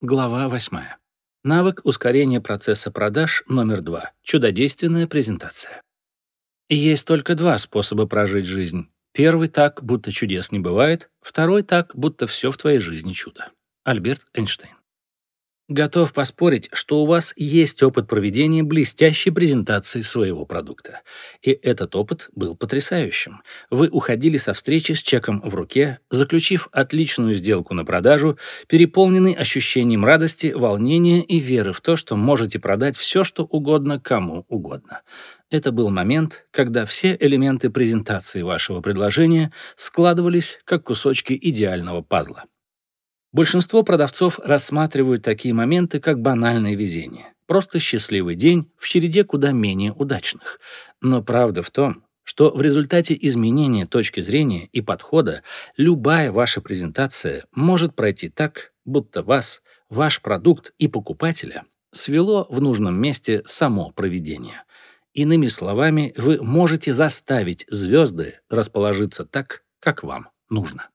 Глава 8. Навык ускорения процесса продаж номер 2. Чудодейственная презентация. Есть только два способа прожить жизнь. Первый так, будто чудес не бывает, второй так, будто все в твоей жизни чудо. Альберт Эйнштейн. Готов поспорить, что у вас есть опыт проведения блестящей презентации своего продукта. И этот опыт был потрясающим. Вы уходили со встречи с чеком в руке, заключив отличную сделку на продажу, переполненный ощущением радости, волнения и веры в то, что можете продать все, что угодно кому угодно. Это был момент, когда все элементы презентации вашего предложения складывались как кусочки идеального пазла. Большинство продавцов рассматривают такие моменты как банальное везение. Просто счастливый день в череде куда менее удачных. Но правда в том, что в результате изменения точки зрения и подхода любая ваша презентация может пройти так, будто вас, ваш продукт и покупателя свело в нужном месте само проведение. Иными словами, вы можете заставить звезды расположиться так, как вам нужно.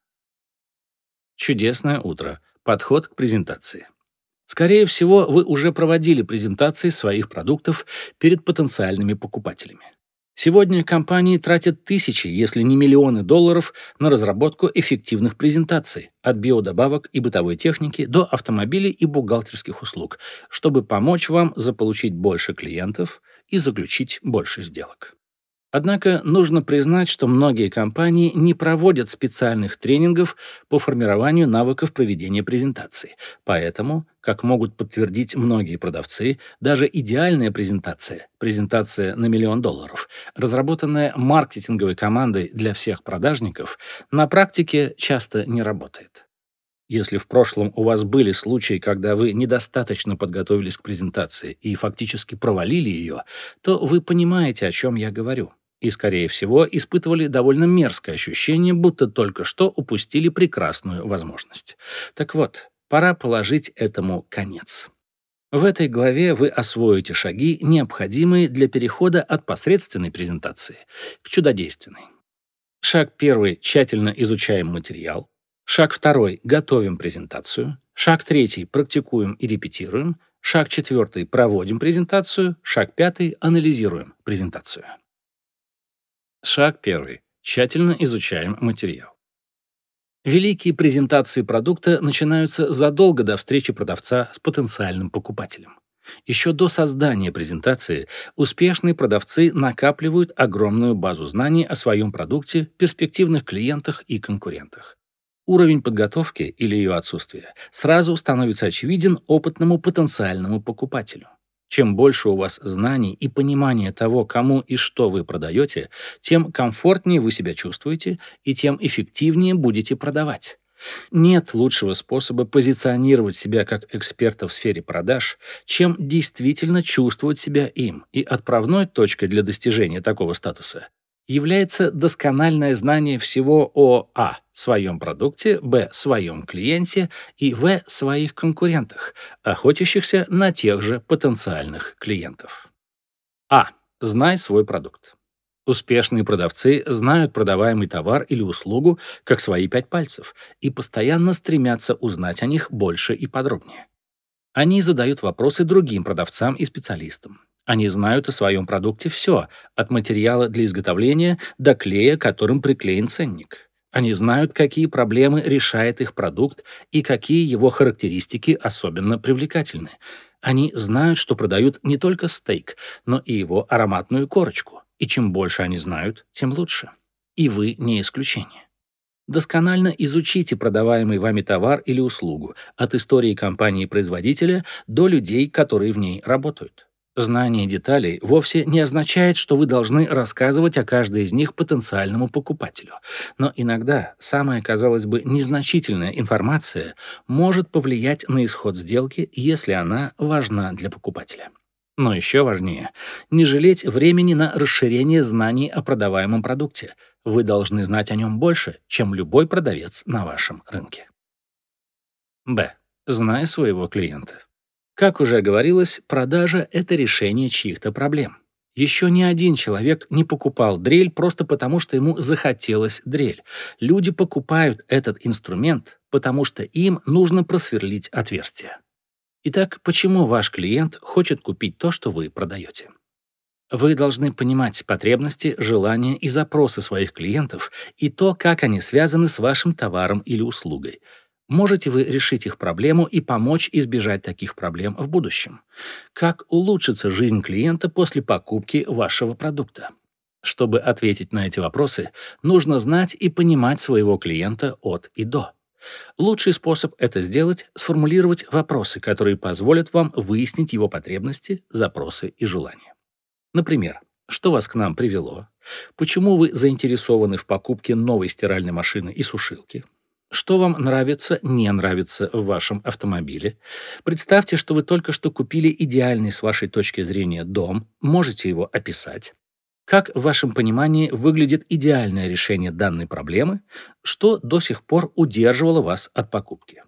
Чудесное утро. Подход к презентации. Скорее всего, вы уже проводили презентации своих продуктов перед потенциальными покупателями. Сегодня компании тратят тысячи, если не миллионы долларов на разработку эффективных презентаций, от биодобавок и бытовой техники до автомобилей и бухгалтерских услуг, чтобы помочь вам заполучить больше клиентов и заключить больше сделок. Однако нужно признать, что многие компании не проводят специальных тренингов по формированию навыков проведения презентации. Поэтому, как могут подтвердить многие продавцы, даже идеальная презентация, презентация на миллион долларов, разработанная маркетинговой командой для всех продажников, на практике часто не работает. Если в прошлом у вас были случаи, когда вы недостаточно подготовились к презентации и фактически провалили ее, то вы понимаете, о чем я говорю и, скорее всего, испытывали довольно мерзкое ощущение, будто только что упустили прекрасную возможность. Так вот, пора положить этому конец. В этой главе вы освоите шаги, необходимые для перехода от посредственной презентации к чудодейственной. Шаг первый – тщательно изучаем материал. Шаг второй – готовим презентацию. Шаг третий – практикуем и репетируем. Шаг четвертый – проводим презентацию. Шаг пятый – анализируем презентацию. Шаг первый. Тщательно изучаем материал. Великие презентации продукта начинаются задолго до встречи продавца с потенциальным покупателем. Еще до создания презентации успешные продавцы накапливают огромную базу знаний о своем продукте, перспективных клиентах и конкурентах. Уровень подготовки или ее отсутствие сразу становится очевиден опытному потенциальному покупателю. Чем больше у вас знаний и понимания того, кому и что вы продаете, тем комфортнее вы себя чувствуете и тем эффективнее будете продавать. Нет лучшего способа позиционировать себя как эксперта в сфере продаж, чем действительно чувствовать себя им, и отправной точкой для достижения такого статуса является доскональное знание всего о а. своем продукте, б. своем клиенте и в. своих конкурентах, охотящихся на тех же потенциальных клиентов. А. Знай свой продукт. Успешные продавцы знают продаваемый товар или услугу как свои пять пальцев и постоянно стремятся узнать о них больше и подробнее. Они задают вопросы другим продавцам и специалистам. Они знают о своем продукте все, от материала для изготовления до клея, которым приклеен ценник. Они знают, какие проблемы решает их продукт и какие его характеристики особенно привлекательны. Они знают, что продают не только стейк, но и его ароматную корочку. И чем больше они знают, тем лучше. И вы не исключение. Досконально изучите продаваемый вами товар или услугу, от истории компании-производителя до людей, которые в ней работают. Знание деталей вовсе не означает, что вы должны рассказывать о каждой из них потенциальному покупателю. Но иногда самая, казалось бы, незначительная информация может повлиять на исход сделки, если она важна для покупателя. Но еще важнее — не жалеть времени на расширение знаний о продаваемом продукте. Вы должны знать о нем больше, чем любой продавец на вашем рынке. Б. Знай своего клиента. Как уже говорилось, продажа — это решение чьих-то проблем. Еще ни один человек не покупал дрель просто потому, что ему захотелось дрель. Люди покупают этот инструмент, потому что им нужно просверлить отверстие. Итак, почему ваш клиент хочет купить то, что вы продаете? Вы должны понимать потребности, желания и запросы своих клиентов и то, как они связаны с вашим товаром или услугой. Можете вы решить их проблему и помочь избежать таких проблем в будущем? Как улучшится жизнь клиента после покупки вашего продукта? Чтобы ответить на эти вопросы, нужно знать и понимать своего клиента от и до. Лучший способ это сделать — сформулировать вопросы, которые позволят вам выяснить его потребности, запросы и желания. Например, что вас к нам привело? Почему вы заинтересованы в покупке новой стиральной машины и сушилки? Что вам нравится, не нравится в вашем автомобиле? Представьте, что вы только что купили идеальный с вашей точки зрения дом, можете его описать. Как в вашем понимании выглядит идеальное решение данной проблемы? Что до сих пор удерживало вас от покупки?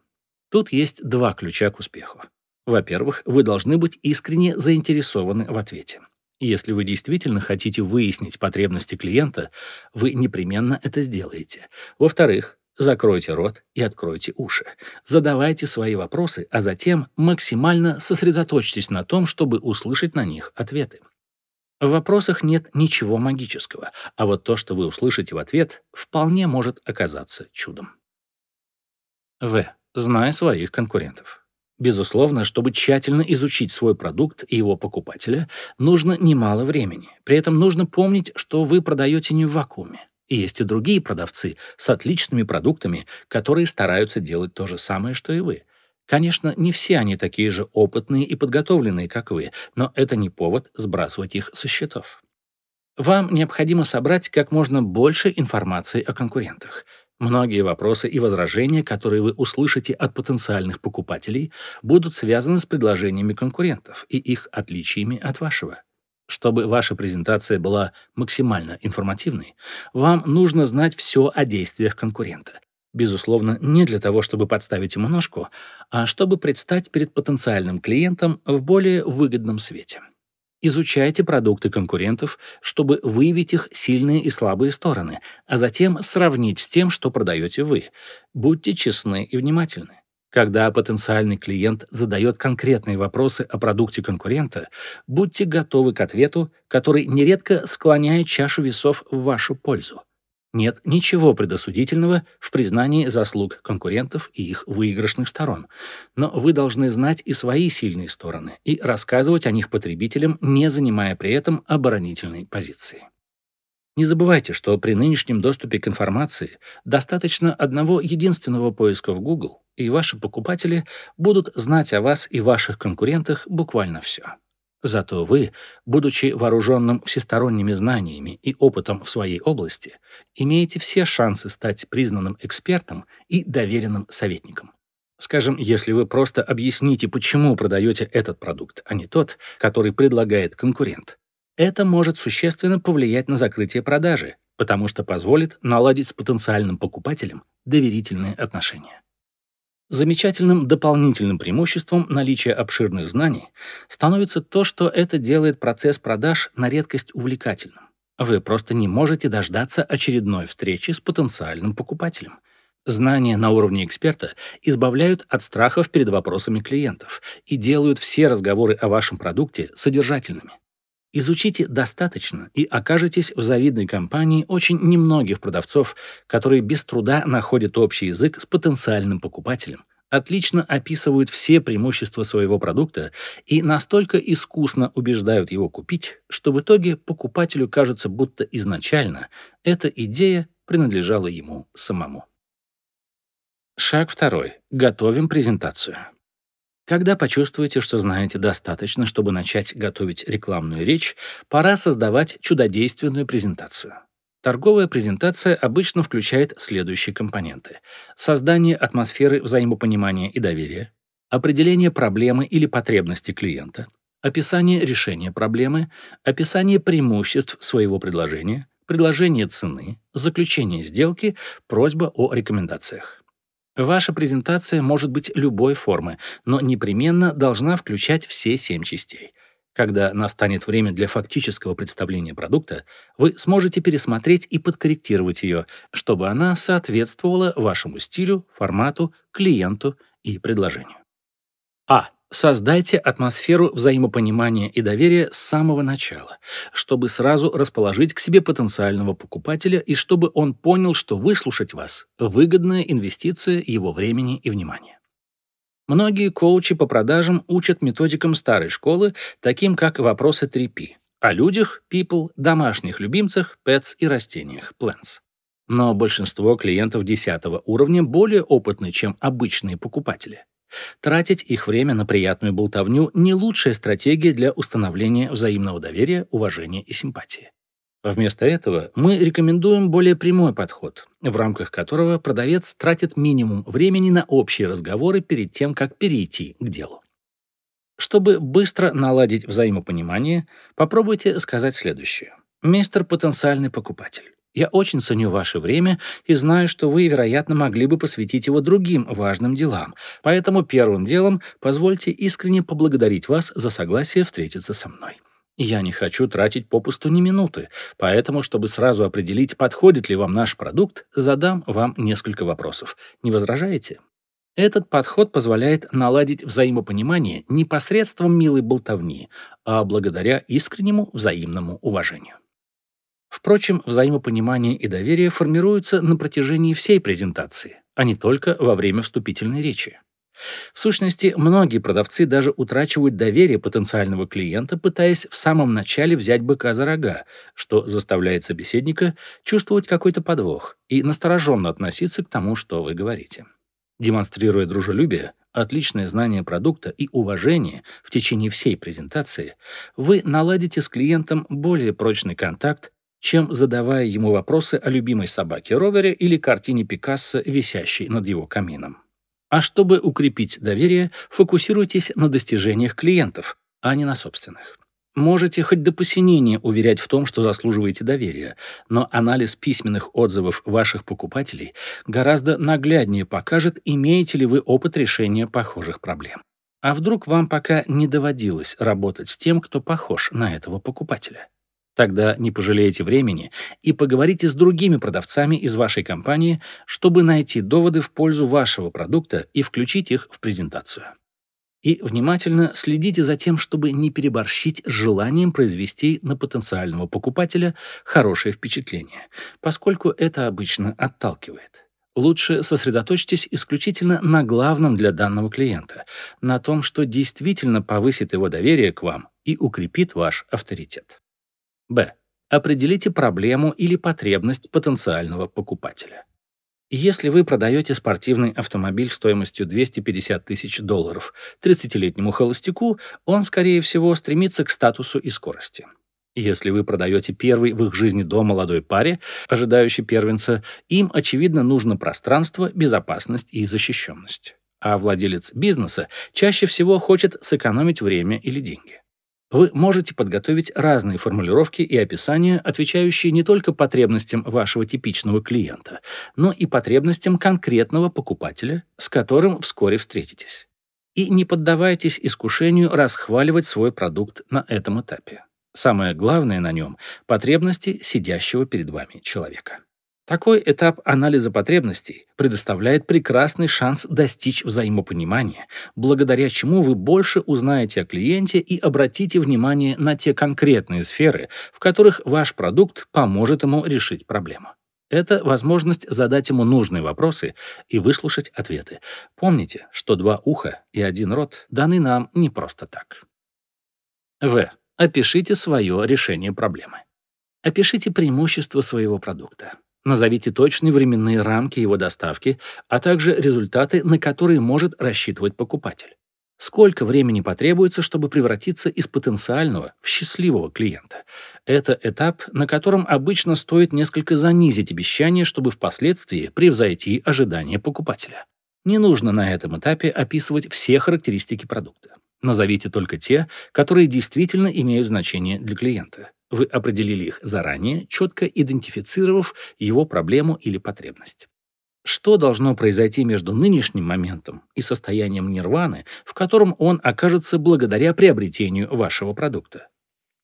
Тут есть два ключа к успеху. Во-первых, вы должны быть искренне заинтересованы в ответе. Если вы действительно хотите выяснить потребности клиента, вы непременно это сделаете. Во-вторых, Закройте рот и откройте уши. Задавайте свои вопросы, а затем максимально сосредоточьтесь на том, чтобы услышать на них ответы. В вопросах нет ничего магического, а вот то, что вы услышите в ответ, вполне может оказаться чудом. В. Знай своих конкурентов. Безусловно, чтобы тщательно изучить свой продукт и его покупателя, нужно немало времени. При этом нужно помнить, что вы продаете не в вакууме. И есть и другие продавцы с отличными продуктами, которые стараются делать то же самое, что и вы. Конечно, не все они такие же опытные и подготовленные, как вы, но это не повод сбрасывать их со счетов. Вам необходимо собрать как можно больше информации о конкурентах. Многие вопросы и возражения, которые вы услышите от потенциальных покупателей, будут связаны с предложениями конкурентов и их отличиями от вашего. Чтобы ваша презентация была максимально информативной, вам нужно знать все о действиях конкурента. Безусловно, не для того, чтобы подставить ему ножку, а чтобы предстать перед потенциальным клиентом в более выгодном свете. Изучайте продукты конкурентов, чтобы выявить их сильные и слабые стороны, а затем сравнить с тем, что продаете вы. Будьте честны и внимательны. Когда потенциальный клиент задает конкретные вопросы о продукте конкурента, будьте готовы к ответу, который нередко склоняет чашу весов в вашу пользу. Нет ничего предосудительного в признании заслуг конкурентов и их выигрышных сторон, но вы должны знать и свои сильные стороны и рассказывать о них потребителям, не занимая при этом оборонительной позиции. Не забывайте, что при нынешнем доступе к информации достаточно одного единственного поиска в Google, и ваши покупатели будут знать о вас и ваших конкурентах буквально все. Зато вы, будучи вооруженным всесторонними знаниями и опытом в своей области, имеете все шансы стать признанным экспертом и доверенным советником. Скажем, если вы просто объясните, почему продаете этот продукт, а не тот, который предлагает конкурент, это может существенно повлиять на закрытие продажи, потому что позволит наладить с потенциальным покупателем доверительные отношения. Замечательным дополнительным преимуществом наличия обширных знаний становится то, что это делает процесс продаж на редкость увлекательным. Вы просто не можете дождаться очередной встречи с потенциальным покупателем. Знания на уровне эксперта избавляют от страхов перед вопросами клиентов и делают все разговоры о вашем продукте содержательными. Изучите достаточно и окажетесь в завидной компании очень немногих продавцов, которые без труда находят общий язык с потенциальным покупателем, отлично описывают все преимущества своего продукта и настолько искусно убеждают его купить, что в итоге покупателю кажется, будто изначально эта идея принадлежала ему самому. Шаг второй. Готовим презентацию. Когда почувствуете, что знаете достаточно, чтобы начать готовить рекламную речь, пора создавать чудодейственную презентацию. Торговая презентация обычно включает следующие компоненты. Создание атмосферы взаимопонимания и доверия, определение проблемы или потребности клиента, описание решения проблемы, описание преимуществ своего предложения, предложение цены, заключение сделки, просьба о рекомендациях. Ваша презентация может быть любой формы, но непременно должна включать все семь частей. Когда настанет время для фактического представления продукта, вы сможете пересмотреть и подкорректировать ее, чтобы она соответствовала вашему стилю, формату, клиенту и предложению. А. Создайте атмосферу взаимопонимания и доверия с самого начала, чтобы сразу расположить к себе потенциального покупателя и чтобы он понял, что выслушать вас – выгодная инвестиция его времени и внимания. Многие коучи по продажам учат методикам старой школы, таким как вопросы 3P – о людях – people, домашних любимцах – pets и растениях – plants. Но большинство клиентов 10 уровня более опытны, чем обычные покупатели. Тратить их время на приятную болтовню – не лучшая стратегия для установления взаимного доверия, уважения и симпатии. Вместо этого мы рекомендуем более прямой подход, в рамках которого продавец тратит минимум времени на общие разговоры перед тем, как перейти к делу. Чтобы быстро наладить взаимопонимание, попробуйте сказать следующее. Мистер потенциальный покупатель. Я очень ценю ваше время и знаю, что вы, вероятно, могли бы посвятить его другим важным делам. Поэтому первым делом позвольте искренне поблагодарить вас за согласие встретиться со мной. Я не хочу тратить попусту ни минуты, поэтому, чтобы сразу определить, подходит ли вам наш продукт, задам вам несколько вопросов. Не возражаете? Этот подход позволяет наладить взаимопонимание не посредством милой болтовни, а благодаря искреннему взаимному уважению. Впрочем, взаимопонимание и доверие формируются на протяжении всей презентации, а не только во время вступительной речи. В сущности, многие продавцы даже утрачивают доверие потенциального клиента, пытаясь в самом начале взять быка за рога, что заставляет собеседника чувствовать какой-то подвох и настороженно относиться к тому, что вы говорите. Демонстрируя дружелюбие, отличное знание продукта и уважение в течение всей презентации, вы наладите с клиентом более прочный контакт чем задавая ему вопросы о любимой собаке Ровере или картине Пикассо, висящей над его камином. А чтобы укрепить доверие, фокусируйтесь на достижениях клиентов, а не на собственных. Можете хоть до посинения уверять в том, что заслуживаете доверия, но анализ письменных отзывов ваших покупателей гораздо нагляднее покажет, имеете ли вы опыт решения похожих проблем. А вдруг вам пока не доводилось работать с тем, кто похож на этого покупателя? Тогда не пожалеете времени и поговорите с другими продавцами из вашей компании, чтобы найти доводы в пользу вашего продукта и включить их в презентацию. И внимательно следите за тем, чтобы не переборщить с желанием произвести на потенциального покупателя хорошее впечатление, поскольку это обычно отталкивает. Лучше сосредоточьтесь исключительно на главном для данного клиента, на том, что действительно повысит его доверие к вам и укрепит ваш авторитет. Б. Определите проблему или потребность потенциального покупателя. Если вы продаете спортивный автомобиль стоимостью 250 тысяч долларов 30-летнему холостяку, он, скорее всего, стремится к статусу и скорости. Если вы продаете первый в их жизни дом молодой паре, ожидающей первенца, им, очевидно, нужно пространство, безопасность и защищенность. А владелец бизнеса чаще всего хочет сэкономить время или деньги. Вы можете подготовить разные формулировки и описания, отвечающие не только потребностям вашего типичного клиента, но и потребностям конкретного покупателя, с которым вскоре встретитесь. И не поддавайтесь искушению расхваливать свой продукт на этом этапе. Самое главное на нем — потребности сидящего перед вами человека. Такой этап анализа потребностей предоставляет прекрасный шанс достичь взаимопонимания, благодаря чему вы больше узнаете о клиенте и обратите внимание на те конкретные сферы, в которых ваш продукт поможет ему решить проблему. Это возможность задать ему нужные вопросы и выслушать ответы. Помните, что два уха и один рот даны нам не просто так. В. Опишите свое решение проблемы. Опишите преимущества своего продукта. Назовите точные временные рамки его доставки, а также результаты, на которые может рассчитывать покупатель. Сколько времени потребуется, чтобы превратиться из потенциального в счастливого клиента? Это этап, на котором обычно стоит несколько занизить обещание, чтобы впоследствии превзойти ожидания покупателя. Не нужно на этом этапе описывать все характеристики продукта. Назовите только те, которые действительно имеют значение для клиента. Вы определили их заранее, четко идентифицировав его проблему или потребность. Что должно произойти между нынешним моментом и состоянием нирваны, в котором он окажется благодаря приобретению вашего продукта?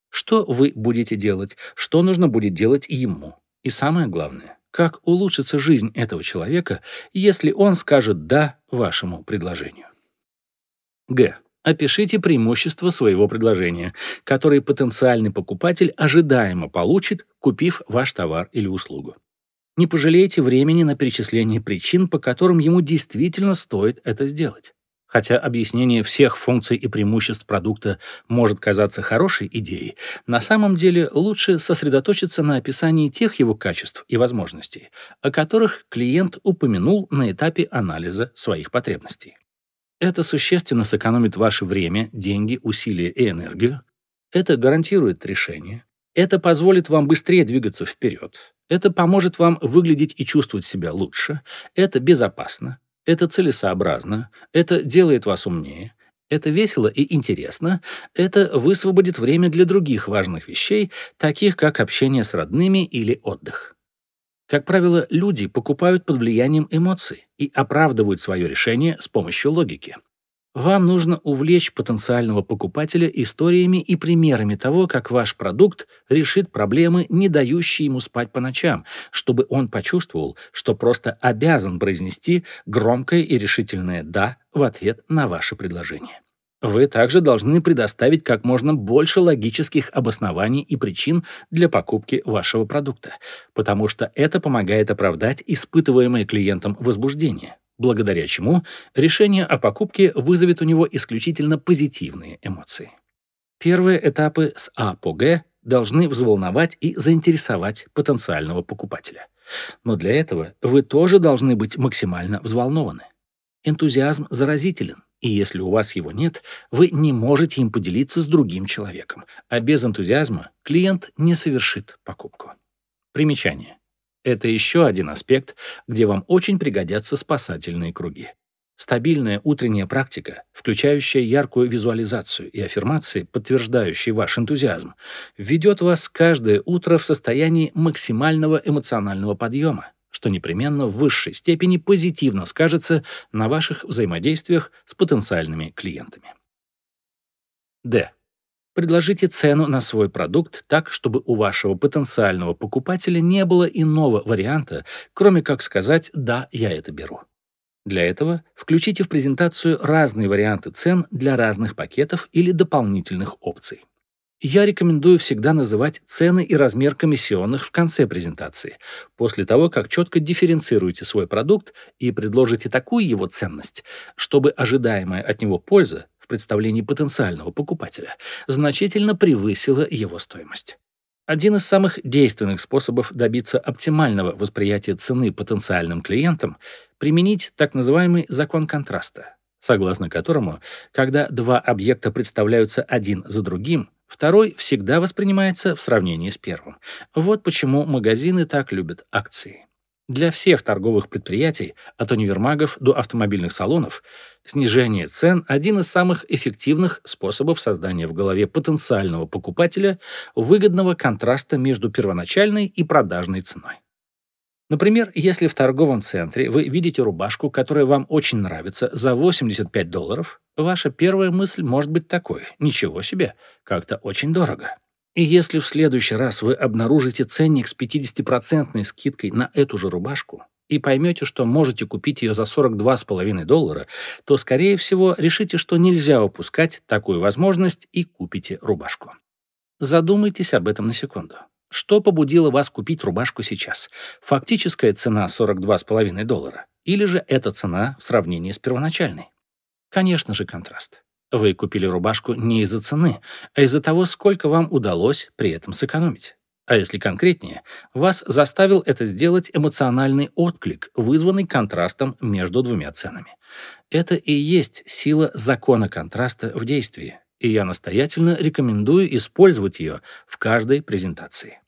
Что вы будете делать, что нужно будет делать ему? И самое главное, как улучшится жизнь этого человека, если он скажет «да» вашему предложению? Г. Опишите преимущества своего предложения, которые потенциальный покупатель ожидаемо получит, купив ваш товар или услугу. Не пожалейте времени на перечисление причин, по которым ему действительно стоит это сделать. Хотя объяснение всех функций и преимуществ продукта может казаться хорошей идеей, на самом деле лучше сосредоточиться на описании тех его качеств и возможностей, о которых клиент упомянул на этапе анализа своих потребностей. Это существенно сэкономит ваше время, деньги, усилия и энергию. Это гарантирует решение. Это позволит вам быстрее двигаться вперед. Это поможет вам выглядеть и чувствовать себя лучше. Это безопасно. Это целесообразно. Это делает вас умнее. Это весело и интересно. Это высвободит время для других важных вещей, таких как общение с родными или отдых. Как правило, люди покупают под влиянием эмоций и оправдывают свое решение с помощью логики. Вам нужно увлечь потенциального покупателя историями и примерами того, как ваш продукт решит проблемы, не дающие ему спать по ночам, чтобы он почувствовал, что просто обязан произнести громкое и решительное «да» в ответ на ваше предложение. Вы также должны предоставить как можно больше логических обоснований и причин для покупки вашего продукта, потому что это помогает оправдать испытываемое клиентом возбуждение, благодаря чему решение о покупке вызовет у него исключительно позитивные эмоции. Первые этапы с А по Г должны взволновать и заинтересовать потенциального покупателя. Но для этого вы тоже должны быть максимально взволнованы. Энтузиазм заразителен, и если у вас его нет, вы не можете им поделиться с другим человеком, а без энтузиазма клиент не совершит покупку. Примечание. Это еще один аспект, где вам очень пригодятся спасательные круги. Стабильная утренняя практика, включающая яркую визуализацию и аффирмации, подтверждающие ваш энтузиазм, введет вас каждое утро в состояние максимального эмоционального подъема, что непременно в высшей степени позитивно скажется на ваших взаимодействиях с потенциальными клиентами. Д. Предложите цену на свой продукт так, чтобы у вашего потенциального покупателя не было иного варианта, кроме как сказать «да, я это беру». Для этого включите в презентацию разные варианты цен для разных пакетов или дополнительных опций. Я рекомендую всегда называть цены и размер комиссионных в конце презентации, после того, как четко дифференцируете свой продукт и предложите такую его ценность, чтобы ожидаемая от него польза в представлении потенциального покупателя значительно превысила его стоимость. Один из самых действенных способов добиться оптимального восприятия цены потенциальным клиентам — применить так называемый закон контраста, согласно которому, когда два объекта представляются один за другим, Второй всегда воспринимается в сравнении с первым. Вот почему магазины так любят акции. Для всех торговых предприятий, от универмагов до автомобильных салонов, снижение цен – один из самых эффективных способов создания в голове потенциального покупателя выгодного контраста между первоначальной и продажной ценой. Например, если в торговом центре вы видите рубашку, которая вам очень нравится, за 85 долларов, ваша первая мысль может быть такой «Ничего себе, как-то очень дорого». И если в следующий раз вы обнаружите ценник с 50% скидкой на эту же рубашку и поймете, что можете купить ее за 42,5 доллара, то, скорее всего, решите, что нельзя упускать такую возможность и купите рубашку. Задумайтесь об этом на секунду. Что побудило вас купить рубашку сейчас? Фактическая цена 42,5 доллара? Или же эта цена в сравнении с первоначальной? Конечно же, контраст. Вы купили рубашку не из-за цены, а из-за того, сколько вам удалось при этом сэкономить. А если конкретнее, вас заставил это сделать эмоциональный отклик, вызванный контрастом между двумя ценами. Это и есть сила закона контраста в действии, и я настоятельно рекомендую использовать ее в каждой презентации.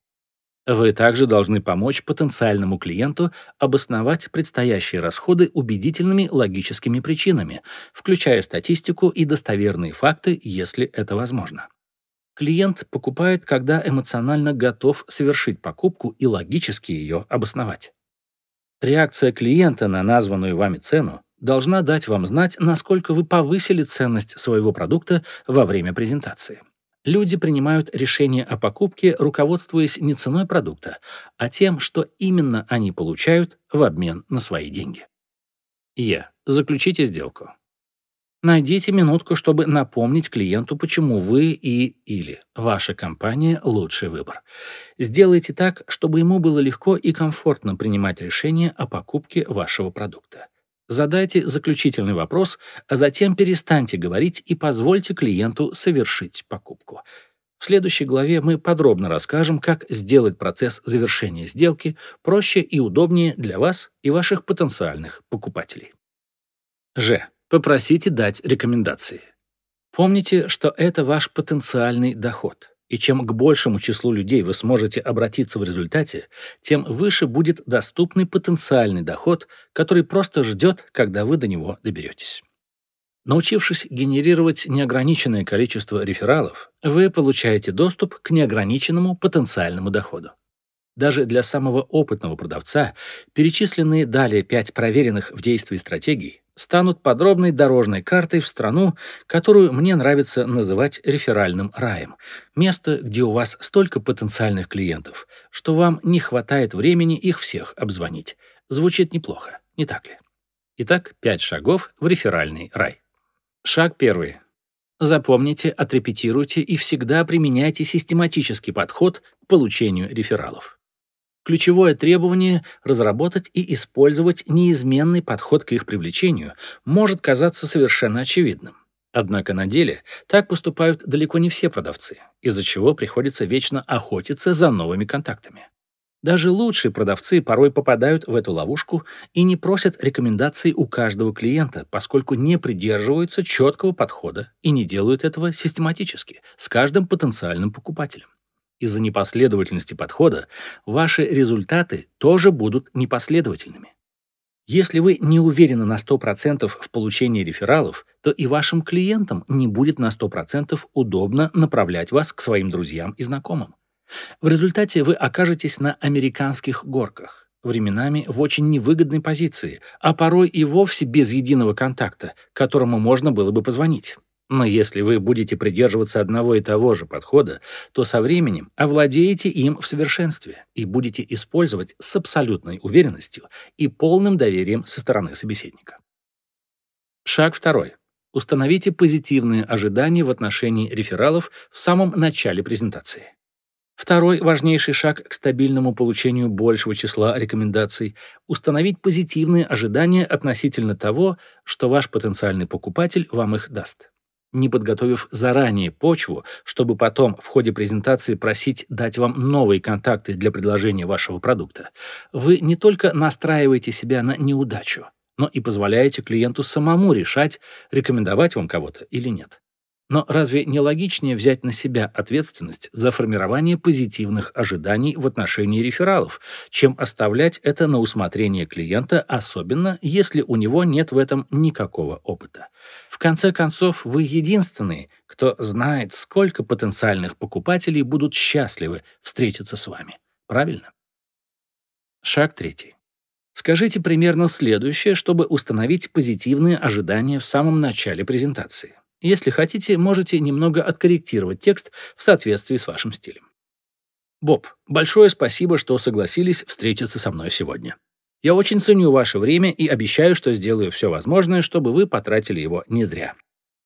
Вы также должны помочь потенциальному клиенту обосновать предстоящие расходы убедительными логическими причинами, включая статистику и достоверные факты, если это возможно. Клиент покупает, когда эмоционально готов совершить покупку и логически ее обосновать. Реакция клиента на названную вами цену должна дать вам знать, насколько вы повысили ценность своего продукта во время презентации. Люди принимают решение о покупке, руководствуясь не ценой продукта, а тем, что именно они получают в обмен на свои деньги. Е. Заключите сделку. Найдите минутку, чтобы напомнить клиенту, почему вы и или ваша компания – лучший выбор. Сделайте так, чтобы ему было легко и комфортно принимать решение о покупке вашего продукта. Задайте заключительный вопрос, а затем перестаньте говорить и позвольте клиенту совершить покупку. В следующей главе мы подробно расскажем, как сделать процесс завершения сделки проще и удобнее для вас и ваших потенциальных покупателей. Ж. Попросите дать рекомендации. Помните, что это ваш потенциальный доход. И чем к большему числу людей вы сможете обратиться в результате, тем выше будет доступный потенциальный доход, который просто ждет, когда вы до него доберетесь. Научившись генерировать неограниченное количество рефералов, вы получаете доступ к неограниченному потенциальному доходу. Даже для самого опытного продавца перечисленные далее пять проверенных в действии стратегий станут подробной дорожной картой в страну, которую мне нравится называть реферальным раем. Место, где у вас столько потенциальных клиентов, что вам не хватает времени их всех обзвонить. Звучит неплохо, не так ли? Итак, пять шагов в реферальный рай. Шаг первый. Запомните, отрепетируйте и всегда применяйте систематический подход к получению рефералов. Ключевое требование — разработать и использовать неизменный подход к их привлечению может казаться совершенно очевидным. Однако на деле так поступают далеко не все продавцы, из-за чего приходится вечно охотиться за новыми контактами. Даже лучшие продавцы порой попадают в эту ловушку и не просят рекомендаций у каждого клиента, поскольку не придерживаются четкого подхода и не делают этого систематически, с каждым потенциальным покупателем. Из-за непоследовательности подхода ваши результаты тоже будут непоследовательными. Если вы не уверены на 100% в получении рефералов, то и вашим клиентам не будет на 100% удобно направлять вас к своим друзьям и знакомым. В результате вы окажетесь на американских горках, временами в очень невыгодной позиции, а порой и вовсе без единого контакта, которому можно было бы позвонить. Но если вы будете придерживаться одного и того же подхода, то со временем овладеете им в совершенстве и будете использовать с абсолютной уверенностью и полным доверием со стороны собеседника. Шаг второй. Установите позитивные ожидания в отношении рефералов в самом начале презентации. Второй важнейший шаг к стабильному получению большего числа рекомендаций – установить позитивные ожидания относительно того, что ваш потенциальный покупатель вам их даст не подготовив заранее почву, чтобы потом в ходе презентации просить дать вам новые контакты для предложения вашего продукта, вы не только настраиваете себя на неудачу, но и позволяете клиенту самому решать, рекомендовать вам кого-то или нет. Но разве не логичнее взять на себя ответственность за формирование позитивных ожиданий в отношении рефералов, чем оставлять это на усмотрение клиента, особенно если у него нет в этом никакого опыта? В конце концов, вы единственный, кто знает, сколько потенциальных покупателей будут счастливы встретиться с вами. Правильно? Шаг третий. Скажите примерно следующее, чтобы установить позитивные ожидания в самом начале презентации. Если хотите, можете немного откорректировать текст в соответствии с вашим стилем. Боб, большое спасибо, что согласились встретиться со мной сегодня. Я очень ценю ваше время и обещаю, что сделаю все возможное, чтобы вы потратили его не зря.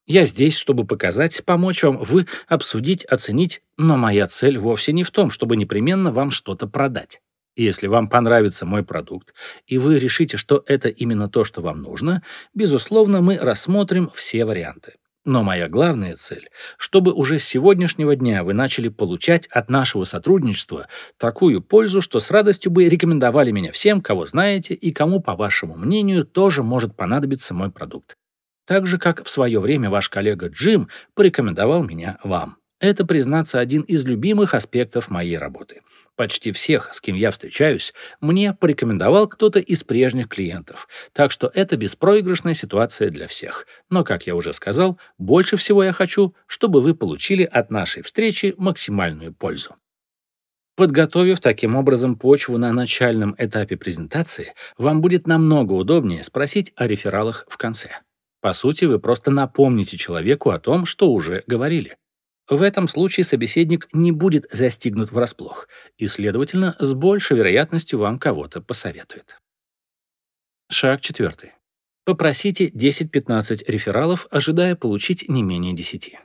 Я здесь, чтобы показать, помочь вам, вы обсудить, оценить, но моя цель вовсе не в том, чтобы непременно вам что-то продать. Если вам понравится мой продукт, и вы решите, что это именно то, что вам нужно, безусловно, мы рассмотрим все варианты. Но моя главная цель, чтобы уже с сегодняшнего дня вы начали получать от нашего сотрудничества такую пользу, что с радостью бы рекомендовали меня всем, кого знаете и кому, по вашему мнению, тоже может понадобиться мой продукт. Так же, как в свое время ваш коллега Джим порекомендовал меня вам. Это, признаться, один из любимых аспектов моей работы. Почти всех, с кем я встречаюсь, мне порекомендовал кто-то из прежних клиентов, так что это беспроигрышная ситуация для всех. Но, как я уже сказал, больше всего я хочу, чтобы вы получили от нашей встречи максимальную пользу. Подготовив таким образом почву на начальном этапе презентации, вам будет намного удобнее спросить о рефералах в конце. По сути, вы просто напомните человеку о том, что уже говорили. В этом случае собеседник не будет застигнут врасплох и, следовательно, с большей вероятностью вам кого-то посоветует. Шаг четвертый. Попросите 10-15 рефералов, ожидая получить не менее 10.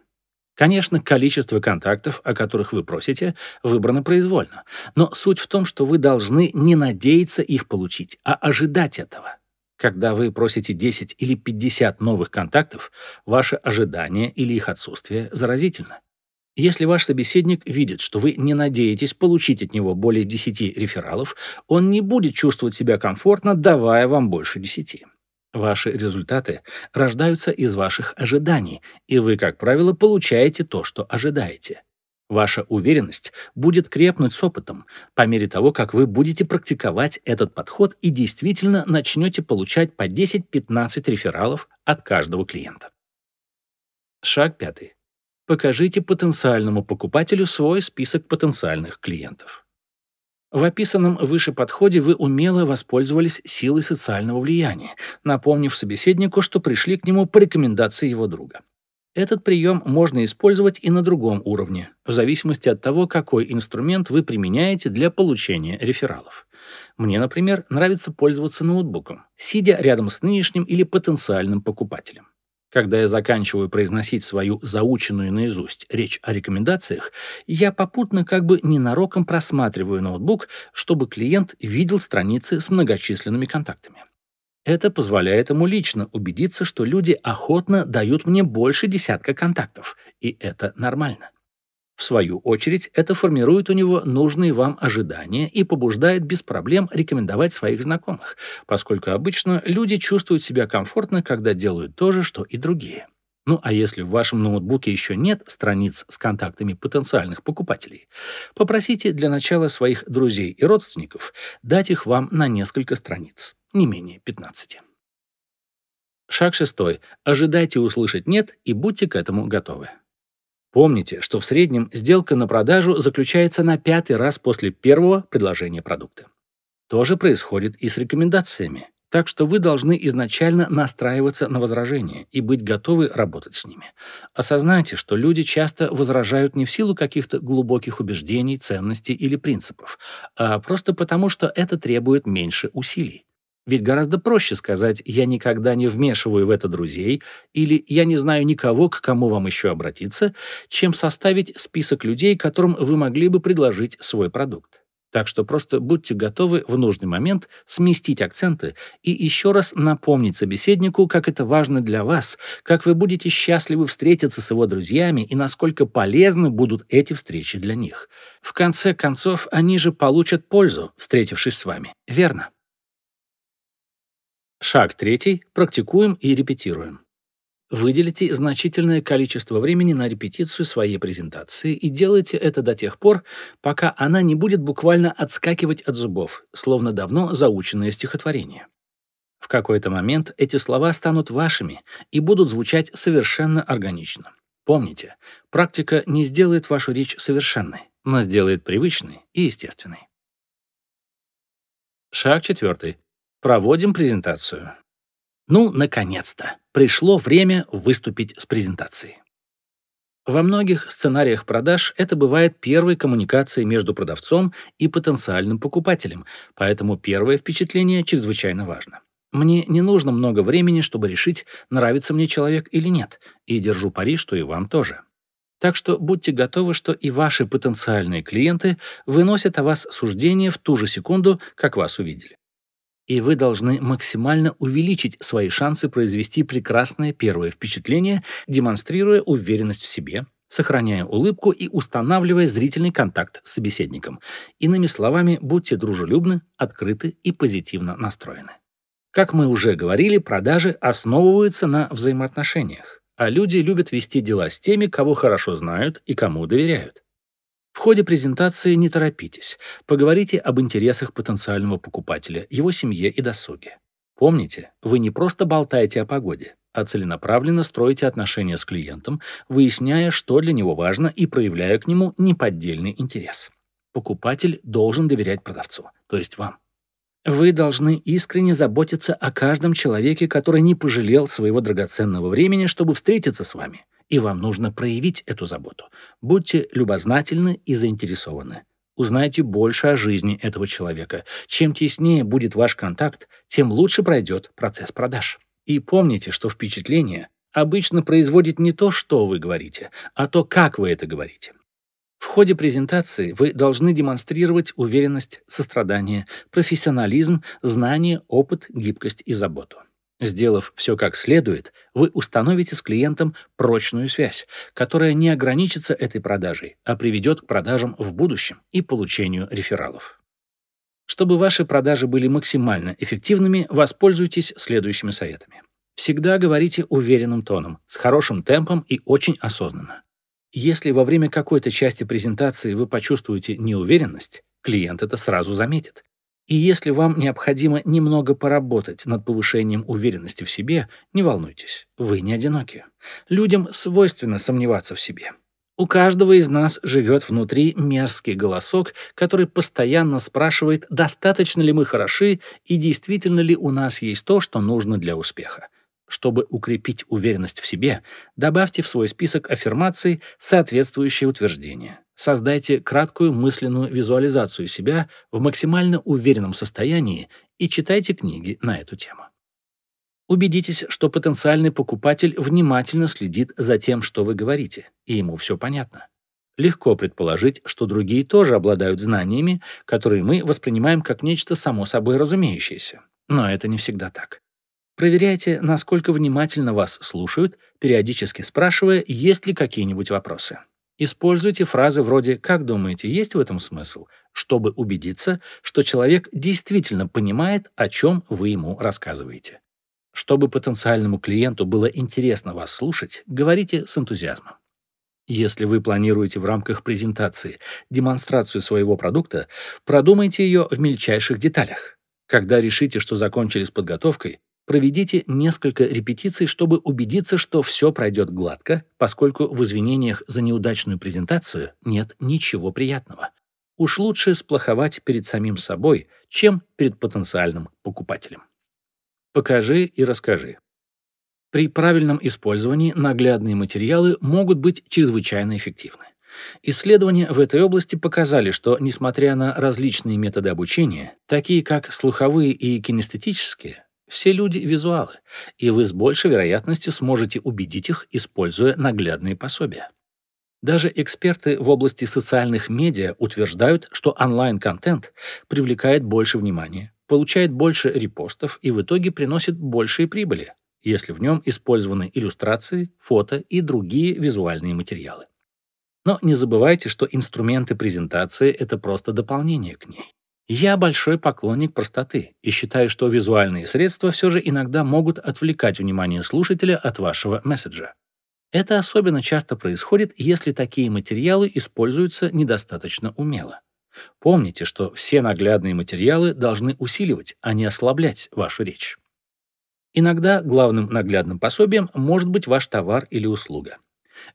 Конечно, количество контактов, о которых вы просите, выбрано произвольно, но суть в том, что вы должны не надеяться их получить, а ожидать этого. Когда вы просите 10 или 50 новых контактов, ваше ожидание или их отсутствие заразительно. Если ваш собеседник видит, что вы не надеетесь получить от него более 10 рефералов, он не будет чувствовать себя комфортно, давая вам больше 10. Ваши результаты рождаются из ваших ожиданий, и вы, как правило, получаете то, что ожидаете. Ваша уверенность будет крепнуть с опытом, по мере того, как вы будете практиковать этот подход и действительно начнете получать по 10-15 рефералов от каждого клиента. Шаг пятый. Покажите потенциальному покупателю свой список потенциальных клиентов. В описанном выше подходе вы умело воспользовались силой социального влияния, напомнив собеседнику, что пришли к нему по рекомендации его друга. Этот прием можно использовать и на другом уровне, в зависимости от того, какой инструмент вы применяете для получения рефералов. Мне, например, нравится пользоваться ноутбуком, сидя рядом с нынешним или потенциальным покупателем. Когда я заканчиваю произносить свою заученную наизусть речь о рекомендациях, я попутно как бы ненароком просматриваю ноутбук, чтобы клиент видел страницы с многочисленными контактами. Это позволяет ему лично убедиться, что люди охотно дают мне больше десятка контактов, и это нормально. В свою очередь, это формирует у него нужные вам ожидания и побуждает без проблем рекомендовать своих знакомых, поскольку обычно люди чувствуют себя комфортно, когда делают то же, что и другие. Ну а если в вашем ноутбуке еще нет страниц с контактами потенциальных покупателей, попросите для начала своих друзей и родственников дать их вам на несколько страниц, не менее 15. Шаг шестой. Ожидайте услышать «нет» и будьте к этому готовы. Помните, что в среднем сделка на продажу заключается на пятый раз после первого предложения продукта. То же происходит и с рекомендациями, так что вы должны изначально настраиваться на возражения и быть готовы работать с ними. Осознайте, что люди часто возражают не в силу каких-то глубоких убеждений, ценностей или принципов, а просто потому, что это требует меньше усилий. Ведь гораздо проще сказать «я никогда не вмешиваю в это друзей» или «я не знаю никого, к кому вам еще обратиться», чем составить список людей, которым вы могли бы предложить свой продукт. Так что просто будьте готовы в нужный момент сместить акценты и еще раз напомнить собеседнику, как это важно для вас, как вы будете счастливы встретиться с его друзьями и насколько полезны будут эти встречи для них. В конце концов, они же получат пользу, встретившись с вами, верно? Шаг третий. Практикуем и репетируем. Выделите значительное количество времени на репетицию своей презентации и делайте это до тех пор, пока она не будет буквально отскакивать от зубов, словно давно заученное стихотворение. В какой-то момент эти слова станут вашими и будут звучать совершенно органично. Помните, практика не сделает вашу речь совершенной, но сделает привычной и естественной. Шаг четвертый. Проводим презентацию. Ну, наконец-то, пришло время выступить с презентацией. Во многих сценариях продаж это бывает первой коммуникацией между продавцом и потенциальным покупателем, поэтому первое впечатление чрезвычайно важно. Мне не нужно много времени, чтобы решить, нравится мне человек или нет, и держу пари, что и вам тоже. Так что будьте готовы, что и ваши потенциальные клиенты выносят о вас суждение в ту же секунду, как вас увидели и вы должны максимально увеличить свои шансы произвести прекрасное первое впечатление, демонстрируя уверенность в себе, сохраняя улыбку и устанавливая зрительный контакт с собеседником. Иными словами, будьте дружелюбны, открыты и позитивно настроены. Как мы уже говорили, продажи основываются на взаимоотношениях, а люди любят вести дела с теми, кого хорошо знают и кому доверяют. В ходе презентации не торопитесь. Поговорите об интересах потенциального покупателя, его семье и досуге. Помните, вы не просто болтаете о погоде, а целенаправленно строите отношения с клиентом, выясняя, что для него важно и проявляя к нему неподдельный интерес. Покупатель должен доверять продавцу, то есть вам. Вы должны искренне заботиться о каждом человеке, который не пожалел своего драгоценного времени, чтобы встретиться с вами, и вам нужно проявить эту заботу. Будьте любознательны и заинтересованы. Узнайте больше о жизни этого человека. Чем теснее будет ваш контакт, тем лучше пройдет процесс продаж. И помните, что впечатление обычно производит не то, что вы говорите, а то, как вы это говорите. В ходе презентации вы должны демонстрировать уверенность, сострадание, профессионализм, знание, опыт, гибкость и заботу. Сделав все как следует, вы установите с клиентом прочную связь, которая не ограничится этой продажей, а приведет к продажам в будущем и получению рефералов. Чтобы ваши продажи были максимально эффективными, воспользуйтесь следующими советами. Всегда говорите уверенным тоном, с хорошим темпом и очень осознанно. Если во время какой-то части презентации вы почувствуете неуверенность, клиент это сразу заметит. И если вам необходимо немного поработать над повышением уверенности в себе, не волнуйтесь, вы не одиноки. Людям свойственно сомневаться в себе. У каждого из нас живет внутри мерзкий голосок, который постоянно спрашивает, достаточно ли мы хороши и действительно ли у нас есть то, что нужно для успеха. Чтобы укрепить уверенность в себе, добавьте в свой список аффирмаций соответствующие утверждения. Создайте краткую мысленную визуализацию себя в максимально уверенном состоянии и читайте книги на эту тему. Убедитесь, что потенциальный покупатель внимательно следит за тем, что вы говорите, и ему все понятно. Легко предположить, что другие тоже обладают знаниями, которые мы воспринимаем как нечто само собой разумеющееся. Но это не всегда так. Проверяйте, насколько внимательно вас слушают, периодически спрашивая, есть ли какие-нибудь вопросы. Используйте фразы вроде «Как думаете, есть в этом смысл?», чтобы убедиться, что человек действительно понимает, о чем вы ему рассказываете. Чтобы потенциальному клиенту было интересно вас слушать, говорите с энтузиазмом. Если вы планируете в рамках презентации демонстрацию своего продукта, продумайте ее в мельчайших деталях. Когда решите, что закончили с подготовкой, Проведите несколько репетиций, чтобы убедиться, что все пройдет гладко, поскольку в извинениях за неудачную презентацию нет ничего приятного. Уж лучше сплоховать перед самим собой, чем перед потенциальным покупателем. Покажи и расскажи. При правильном использовании наглядные материалы могут быть чрезвычайно эффективны. Исследования в этой области показали, что, несмотря на различные методы обучения, такие как слуховые и кинестетические, все люди — визуалы, и вы с большей вероятностью сможете убедить их, используя наглядные пособия. Даже эксперты в области социальных медиа утверждают, что онлайн-контент привлекает больше внимания, получает больше репостов и в итоге приносит большие прибыли, если в нем использованы иллюстрации, фото и другие визуальные материалы. Но не забывайте, что инструменты презентации — это просто дополнение к ней. Я большой поклонник простоты и считаю, что визуальные средства все же иногда могут отвлекать внимание слушателя от вашего месседжа. Это особенно часто происходит, если такие материалы используются недостаточно умело. Помните, что все наглядные материалы должны усиливать, а не ослаблять вашу речь. Иногда главным наглядным пособием может быть ваш товар или услуга.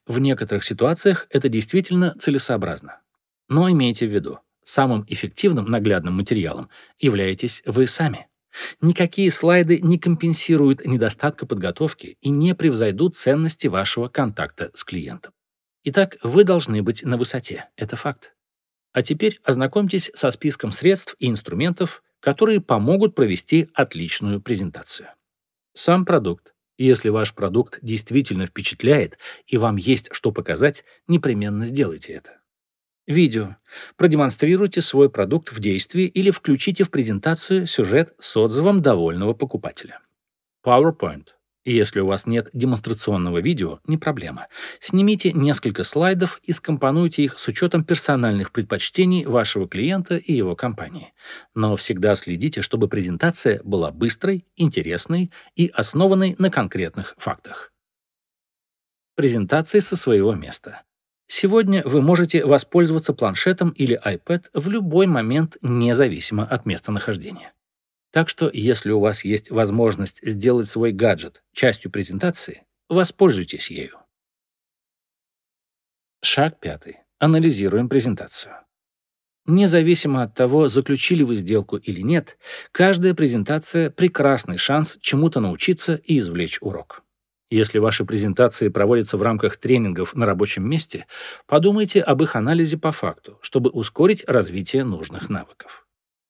В некоторых ситуациях это действительно целесообразно. Но имейте в виду, Самым эффективным наглядным материалом являетесь вы сами. Никакие слайды не компенсируют недостатка подготовки и не превзойдут ценности вашего контакта с клиентом. Итак, вы должны быть на высоте, это факт. А теперь ознакомьтесь со списком средств и инструментов, которые помогут провести отличную презентацию. Сам продукт. Если ваш продукт действительно впечатляет и вам есть что показать, непременно сделайте это. Видео. Продемонстрируйте свой продукт в действии или включите в презентацию сюжет с отзывом довольного покупателя. PowerPoint. Если у вас нет демонстрационного видео, не проблема. Снимите несколько слайдов и скомпонуйте их с учетом персональных предпочтений вашего клиента и его компании. Но всегда следите, чтобы презентация была быстрой, интересной и основанной на конкретных фактах. Презентации со своего места. Сегодня вы можете воспользоваться планшетом или iPad в любой момент, независимо от местонахождения. Так что, если у вас есть возможность сделать свой гаджет частью презентации, воспользуйтесь ею. Шаг пятый. Анализируем презентацию. Независимо от того, заключили вы сделку или нет, каждая презентация — прекрасный шанс чему-то научиться и извлечь урок. Если ваши презентации проводятся в рамках тренингов на рабочем месте, подумайте об их анализе по факту, чтобы ускорить развитие нужных навыков.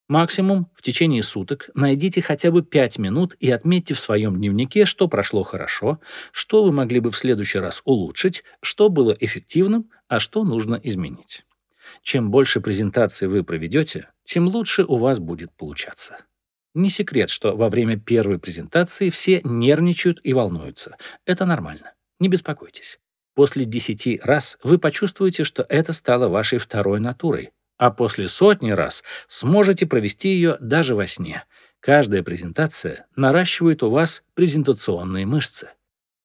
Максимум в течение суток найдите хотя бы 5 минут и отметьте в своем дневнике, что прошло хорошо, что вы могли бы в следующий раз улучшить, что было эффективным, а что нужно изменить. Чем больше презентаций вы проведете, тем лучше у вас будет получаться. Не секрет, что во время первой презентации все нервничают и волнуются. Это нормально. Не беспокойтесь. После 10 раз вы почувствуете, что это стало вашей второй натурой, а после сотни раз сможете провести ее даже во сне. Каждая презентация наращивает у вас презентационные мышцы.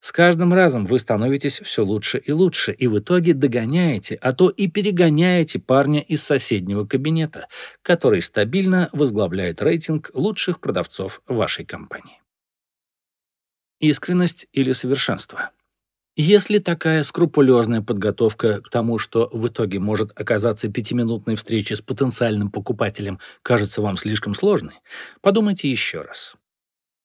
С каждым разом вы становитесь все лучше и лучше, и в итоге догоняете, а то и перегоняете парня из соседнего кабинета, который стабильно возглавляет рейтинг лучших продавцов вашей компании. Искренность или совершенство. Если такая скрупулезная подготовка к тому, что в итоге может оказаться пятиминутной встречей с потенциальным покупателем, кажется вам слишком сложной, подумайте еще раз.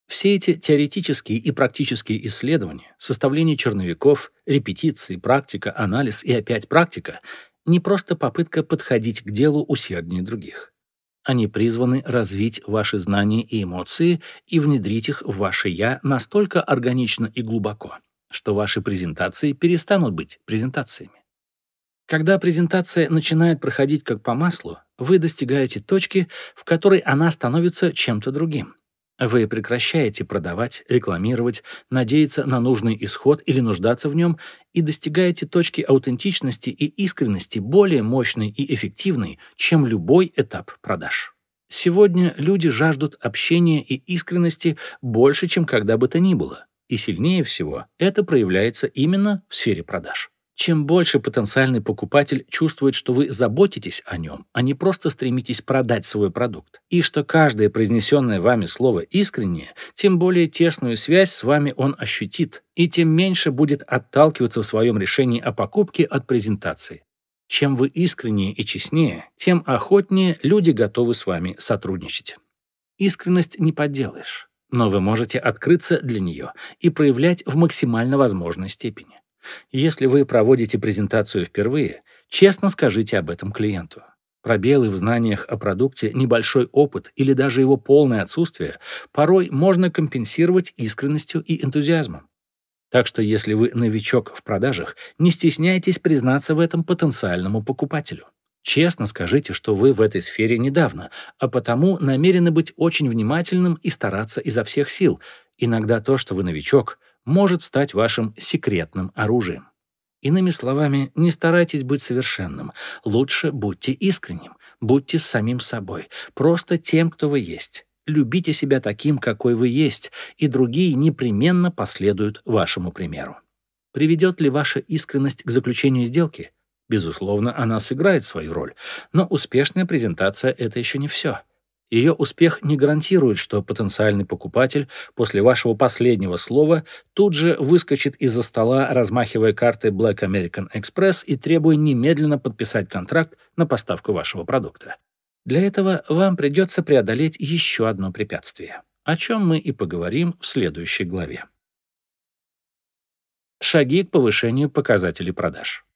Все эти теоретические и практические исследования, составление черновиков, репетиции, практика, анализ и опять практика — не просто попытка подходить к делу усерднее других. Они призваны развить ваши знания и эмоции и внедрить их в ваше «я» настолько органично и глубоко, что ваши презентации перестанут быть презентациями. Когда презентация начинает проходить как по маслу, вы достигаете точки, в которой она становится чем-то другим. Вы прекращаете продавать, рекламировать, надеяться на нужный исход или нуждаться в нем и достигаете точки аутентичности и искренности более мощной и эффективной, чем любой этап продаж. Сегодня люди жаждут общения и искренности больше, чем когда бы то ни было. И сильнее всего это проявляется именно в сфере продаж. Чем больше потенциальный покупатель чувствует, что вы заботитесь о нем, а не просто стремитесь продать свой продукт, и что каждое произнесенное вами слово искреннее, тем более тесную связь с вами он ощутит, и тем меньше будет отталкиваться в своем решении о покупке от презентации. Чем вы искреннее и честнее, тем охотнее люди готовы с вами сотрудничать. Искренность не подделаешь, но вы можете открыться для нее и проявлять в максимально возможной степени. Если вы проводите презентацию впервые, честно скажите об этом клиенту. Пробелы в знаниях о продукте, небольшой опыт или даже его полное отсутствие порой можно компенсировать искренностью и энтузиазмом. Так что если вы новичок в продажах, не стесняйтесь признаться в этом потенциальному покупателю. Честно скажите, что вы в этой сфере недавно, а потому намерены быть очень внимательным и стараться изо всех сил. Иногда то, что вы новичок, может стать вашим секретным оружием. Иными словами, не старайтесь быть совершенным. Лучше будьте искренним, будьте самим собой, просто тем, кто вы есть. Любите себя таким, какой вы есть, и другие непременно последуют вашему примеру. Приведет ли ваша искренность к заключению сделки? Безусловно, она сыграет свою роль, но успешная презентация — это еще не все. Ее успех не гарантирует, что потенциальный покупатель после вашего последнего слова тут же выскочит из-за стола, размахивая картой Black American Express и требуя немедленно подписать контракт на поставку вашего продукта. Для этого вам придется преодолеть еще одно препятствие, о чем мы и поговорим в следующей главе. Шаги к повышению показателей продаж.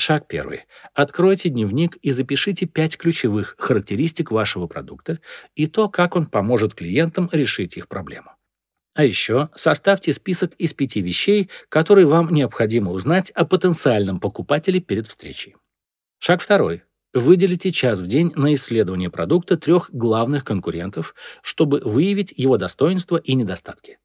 Шаг первый. Откройте дневник и запишите пять ключевых характеристик вашего продукта и то, как он поможет клиентам решить их проблему. А еще составьте список из пяти вещей, которые вам необходимо узнать о потенциальном покупателе перед встречей. Шаг второй. Выделите час в день на исследование продукта трех главных конкурентов, чтобы выявить его достоинства и недостатки.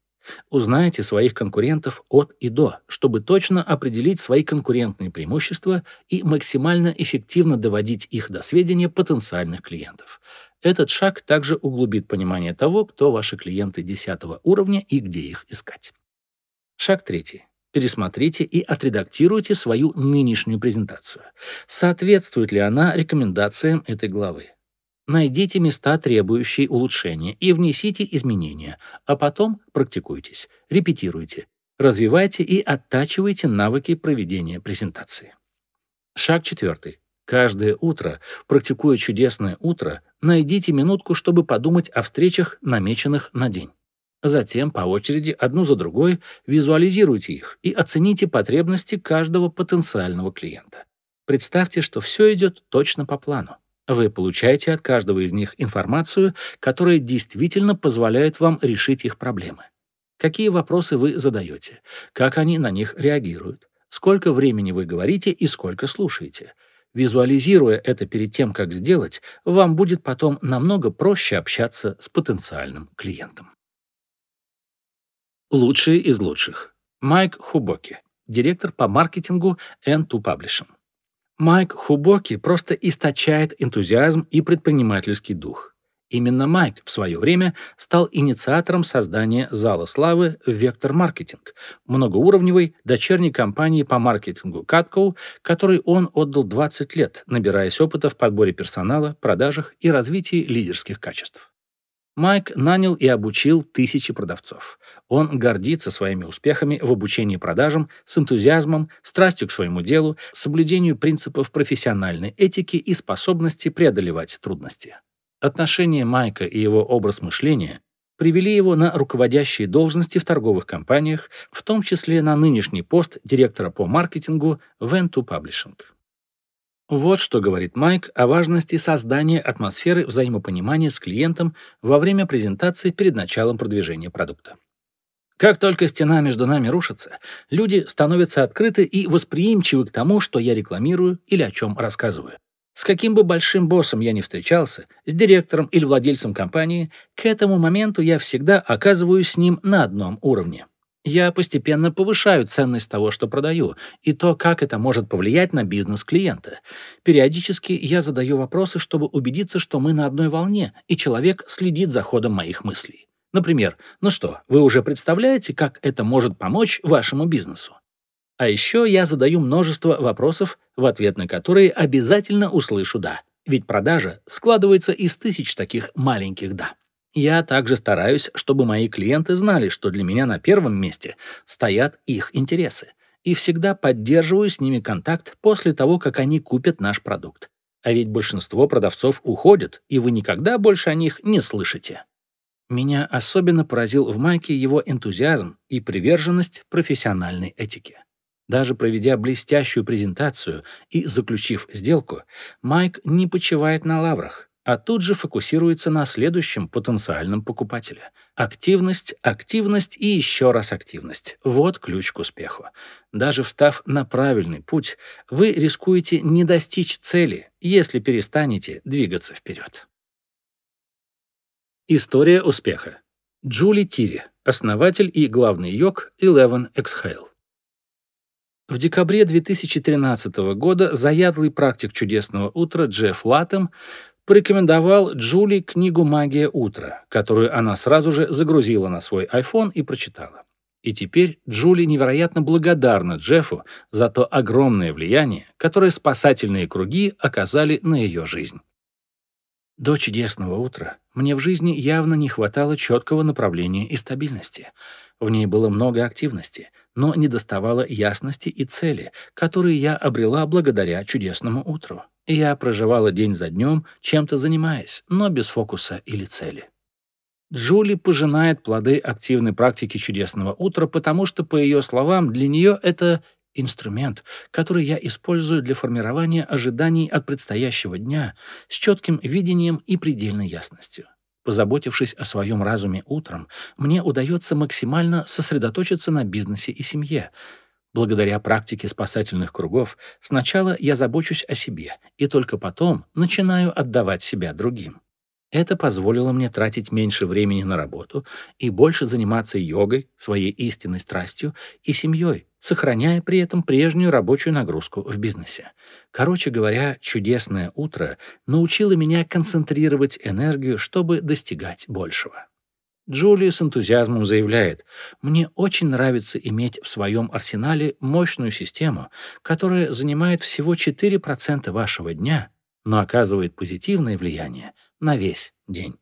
Узнайте своих конкурентов от и до, чтобы точно определить свои конкурентные преимущества и максимально эффективно доводить их до сведения потенциальных клиентов. Этот шаг также углубит понимание того, кто ваши клиенты 10 уровня и где их искать. Шаг третий. Пересмотрите и отредактируйте свою нынешнюю презентацию. Соответствует ли она рекомендациям этой главы? Найдите места, требующие улучшения, и внесите изменения, а потом практикуйтесь, репетируйте, развивайте и оттачивайте навыки проведения презентации. Шаг четвертый. Каждое утро, практикуя чудесное утро, найдите минутку, чтобы подумать о встречах, намеченных на день. Затем по очереди, одну за другой, визуализируйте их и оцените потребности каждого потенциального клиента. Представьте, что все идет точно по плану. Вы получаете от каждого из них информацию, которая действительно позволяет вам решить их проблемы. Какие вопросы вы задаете, как они на них реагируют, сколько времени вы говорите и сколько слушаете. Визуализируя это перед тем, как сделать, вам будет потом намного проще общаться с потенциальным клиентом. Лучшие из лучших. Майк Хубоки, директор по маркетингу N2 Publishing. Майк Хубоки просто источает энтузиазм и предпринимательский дух. Именно Майк в свое время стал инициатором создания Зала славы «Вектор Маркетинг», многоуровневой дочерней компании по маркетингу Каткоу, которой он отдал 20 лет, набираясь опыта в подборе персонала, продажах и развитии лидерских качеств. Майк нанял и обучил тысячи продавцов. Он гордится своими успехами в обучении продажам с энтузиазмом, страстью к своему делу, соблюдению принципов профессиональной этики и способности преодолевать трудности. Отношения Майка и его образ мышления привели его на руководящие должности в торговых компаниях, в том числе на нынешний пост директора по маркетингу N2 Publishing. Вот что говорит Майк о важности создания атмосферы взаимопонимания с клиентом во время презентации перед началом продвижения продукта. Как только стена между нами рушится, люди становятся открыты и восприимчивы к тому, что я рекламирую или о чем рассказываю. С каким бы большим боссом я ни встречался, с директором или владельцем компании, к этому моменту я всегда оказываюсь с ним на одном уровне. Я постепенно повышаю ценность того, что продаю, и то, как это может повлиять на бизнес клиента. Периодически я задаю вопросы, чтобы убедиться, что мы на одной волне, и человек следит за ходом моих мыслей. Например, ну что, вы уже представляете, как это может помочь вашему бизнесу? А еще я задаю множество вопросов, в ответ на которые обязательно услышу «да». Ведь продажа складывается из тысяч таких маленьких «да». Я также стараюсь, чтобы мои клиенты знали, что для меня на первом месте стоят их интересы, и всегда поддерживаю с ними контакт после того, как они купят наш продукт. А ведь большинство продавцов уходят, и вы никогда больше о них не слышите. Меня особенно поразил в Майке его энтузиазм и приверженность профессиональной этике. Даже проведя блестящую презентацию и заключив сделку, Майк не почивает на лаврах а тут же фокусируется на следующем потенциальном покупателе. Активность, активность и еще раз активность. Вот ключ к успеху. Даже встав на правильный путь, вы рискуете не достичь цели, если перестанете двигаться вперед. История успеха. Джули Тири, основатель и главный йог Eleven Exhale. В декабре 2013 года заядлый практик чудесного утра Джефф Латтем порекомендовал Джули книгу «Магия утра», которую она сразу же загрузила на свой iPhone и прочитала. И теперь Джули невероятно благодарна Джеффу за то огромное влияние, которое спасательные круги оказали на ее жизнь. До чудесного утра мне в жизни явно не хватало четкого направления и стабильности. В ней было много активности, но недоставало ясности и цели, которые я обрела благодаря чудесному утру. Я проживала день за днем, чем-то занимаясь, но без фокуса или цели. Джули пожинает плоды активной практики чудесного утра, потому что, по ее словам, для нее это инструмент, который я использую для формирования ожиданий от предстоящего дня с четким видением и предельной ясностью. Позаботившись о своем разуме утром, мне удается максимально сосредоточиться на бизнесе и семье — Благодаря практике спасательных кругов сначала я забочусь о себе, и только потом начинаю отдавать себя другим. Это позволило мне тратить меньше времени на работу и больше заниматься йогой, своей истинной страстью и семьей, сохраняя при этом прежнюю рабочую нагрузку в бизнесе. Короче говоря, чудесное утро научило меня концентрировать энергию, чтобы достигать большего. Джулия с энтузиазмом заявляет, «Мне очень нравится иметь в своем арсенале мощную систему, которая занимает всего 4% вашего дня, но оказывает позитивное влияние на весь день».